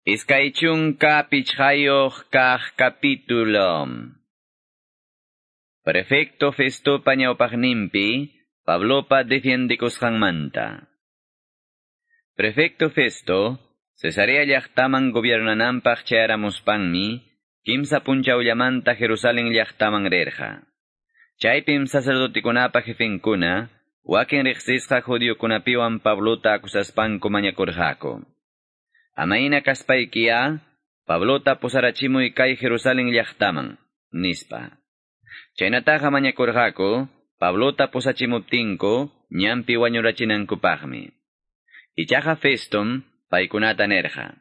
Iskaichunka pichhayoh kah capítulo. Prefecto Festo pañaupagninpi, Pablopa defiende manta. Prefecto Festo, Cesarea llaqtaman gobiernanampaq chayaramuspanmi, kimsa punchaullamanta Jerusalén llaqtaman rerja. Chaypim sacerdotikunapa jefinkuna, wakin riqsisqa judiokunapiwan Pablota akusaspanku mañakurjako. Amaina kaspaykiya, Pablota pusarachimuy kay Jerusalén llaqtaman, nispa. Chaynataqa mañakurqaku, Pablota pusachimuptinku, ñampi wañurachinankupaqmi. Ichaqa Festum, paykunata nerja.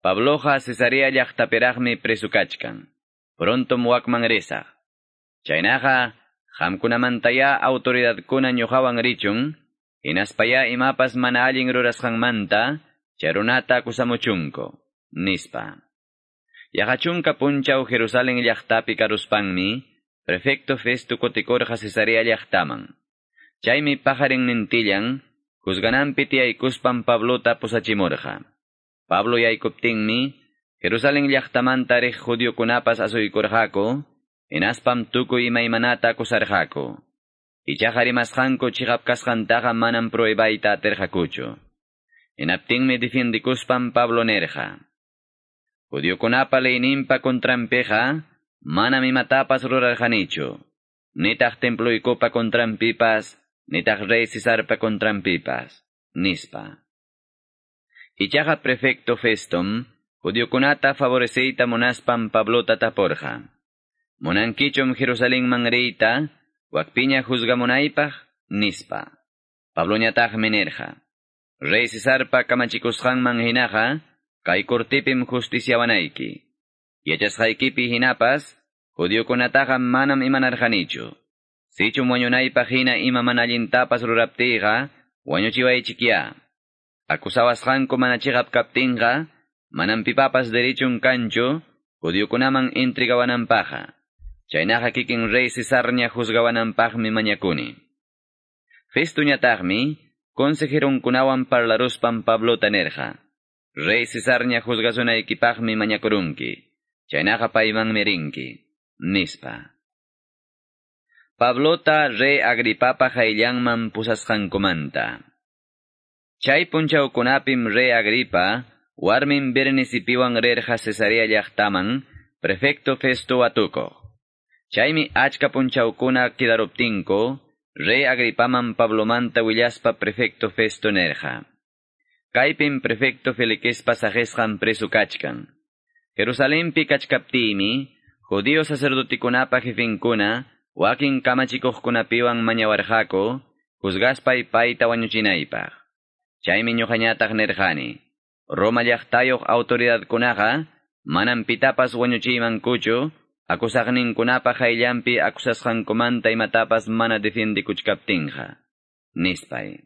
Pabloja Cesarea llaqtapiraqmi presukachkan. Prontom wakman resaq. Chaynaqa, hamkunamantaya autoridadkuna ñuqawan richun, inaspaya imapas mana allin rurasqanmanta, charunata kusamuchunko, nispa. Yajachunka punchaw Jerusalén llaqtapi karuspanmi, prefecto Festo kotikorja Cesarea llaqtaman. Chaymi pajarin nintillan, juzganampi tiaykuspan Pablota posachimorja. Pablo yaykuptinmi, Jerusalén llaqtamanta rej judiokunapas asuykurjako, inaspam tukuy imaymanata akusarjako. Ichajarimasjanko chigapkasjantaja manan proebaita aterjakucho. Inaptinmi defiendikuspan Pablo nerja. Judiokunapa leynimpa kontrampeja, manam imatapas rurarjanicho. Nitaq temploykopa kontrampipas, nitaq rey Cesarpa kontrampipas, nispa. Ichaja prefecto Festom, judiokunata favoreseita monaspan Pablota taporja. Monankichom Jerusalén manreita, wakpiña juzgamonaipaj, nispa. Pablo ñataj menerja. Rey Cesarpa kamachikusqanman hinaqa, kay kortipim justiciawanaiki. Yachasqaykipi hinapas, judiokunataqa manam imanarqanichu. Sichum wañunaypaq hina ima manallintapas ruraptiqa, wañuchiwaychikya. Akusawasqanku manachigap kaptinqa, manam pipapas derechun kanchu, judiokunaman intrigawananpaqa. Chaynaqa kikin rey Cesarña juzgawananpaqmi mañakuni. Festuñataqmi, consejeronkunawan parlaruspan Pablo tanerja. Rey Cesarña juzgasunaykipaqmi mañakurunki. Chaynaqa payman merinki. Nispa. Pablota rey Agripapa hayllanman pusasqankumanta. Chay punchawkunapim rey Agripa, warmin Bernisipiwan rerja Cesarea llaqtaman, prefecto Festo atuko. Chaymi achka punchawkuna kidaruptinko, Rey Agripaman Pablomanta willaspa prefecto Festo nerja. Kaypin prefecto Feliquespa sajesqan preso kachkan. Jerusalempi kachkaptimi, judío sacerdotikunapa jefinkuna, wakin kamachikuqkunapiwan mañawarjako, juzgaspay payta wañuchinaypaq. Chaymi ñuqañataq nerjani. Roma llaqtayoq autoridadkunaqa, manan pitapas wañuchiymankuchu, akusaqninkunapa hayllampi akusasqankumanta imatapas mana defendikuchkaptinqa. Nispay.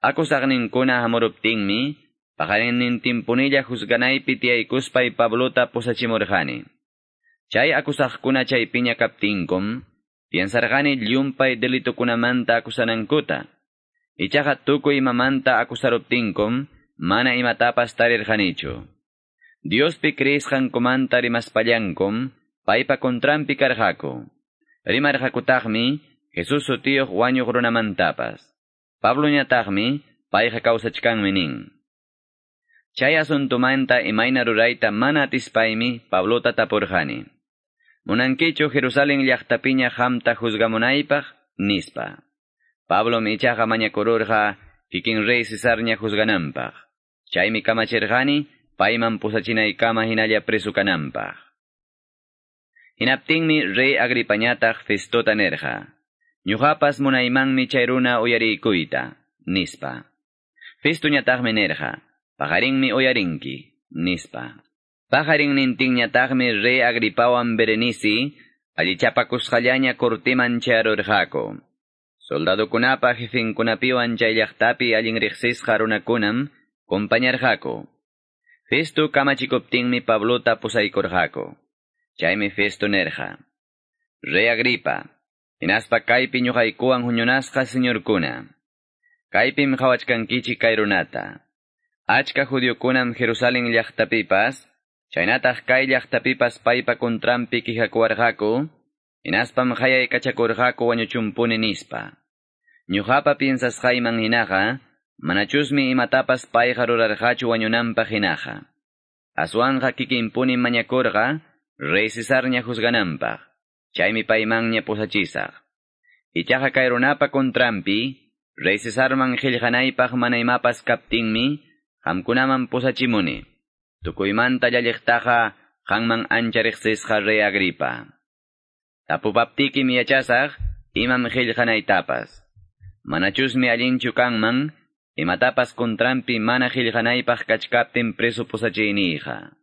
Akusaqninkuna hamuruptinmi, paqarinnintimpunilla juzganaypi tiyaykuspay Pablota pusachimurjani. Chay akusaqkuna chaypiña kaptinkum, piensarjani llumpay delitukunamanta akusanankuta. Ichaqa tukuy imamanta akusaruptinkum, mana imatapas tarirjanichu. Diospi creisqankumanta rimaspallankum, paipa kontrampi karjako. Rimarjakutagmi, Jesús sutiyoq wañuq runamantapas. Pablo ñatagmi, payqa kawsachkanmi nin. Chay asuntumanta imayna rurayta mana atispaymi Pablota tapurjani. Munankichu Jerusalén llaqtapiña hamta juzgamunaypaq, nispa. Pablo michaqa mañakururqa, kikin rey Cesarña juzgananpaq. Chaymi kamachirqani, payman pusachinaykama hinalla presukananpaq. Hinaptinmi rey Agripañataq Festota nerja. Ñuqapas munaymanmi chay runa uyarikuyta, nispa. Festuñataqmi nerja, pajarinmi uyarinki, nispa. Pajarin nintinñataqmi rey Agripawan Berenisi, allichapakusqallaña kortiman charurjako. Soldadokunapa jefinkunapiwan chay llaqtapi allin riqsisqa runakunam, compañarjako. Festo kamachikuptinmi Pablota pusaykurjako. Chaymi Festo nerja. Rey Agripa, inaspa kaypi ñuqaykuwan huñunasqa señorkuna. Kaypim hawachkankichi kay runata. Achka judiokunam Jerusalén llaqtapipas, chaynataq kay llaqtapipas paypa kontrampi kijakuwarqaku, inaspam hayay kachakurqaku wañuchumpuni nispa. Ñuqapa piensasqayman hinaqa, manachusmi imatapas payqa rurarqachu wañunanpaq hinaqa. Aswanja kikinpuni mañakurqa, rey Cesarña juzgananpaq, chaymi paymanña pusachisaq. Ichaqa kay runapa kontrampi, rey Cesarman qillqanaypaq mana imapas kaptinmi, qamkunaman pusachimuni. Tukuymanta llalliqtaqa qanman ancha riqsisqa rey Agripa. Tapupaptiki miyachasaq, imam qillqanaytapas. Manachusmi allinchu kanman, imatapas kontrampi mana qillqanaypaq kachkaptin preso pusachiyniqa.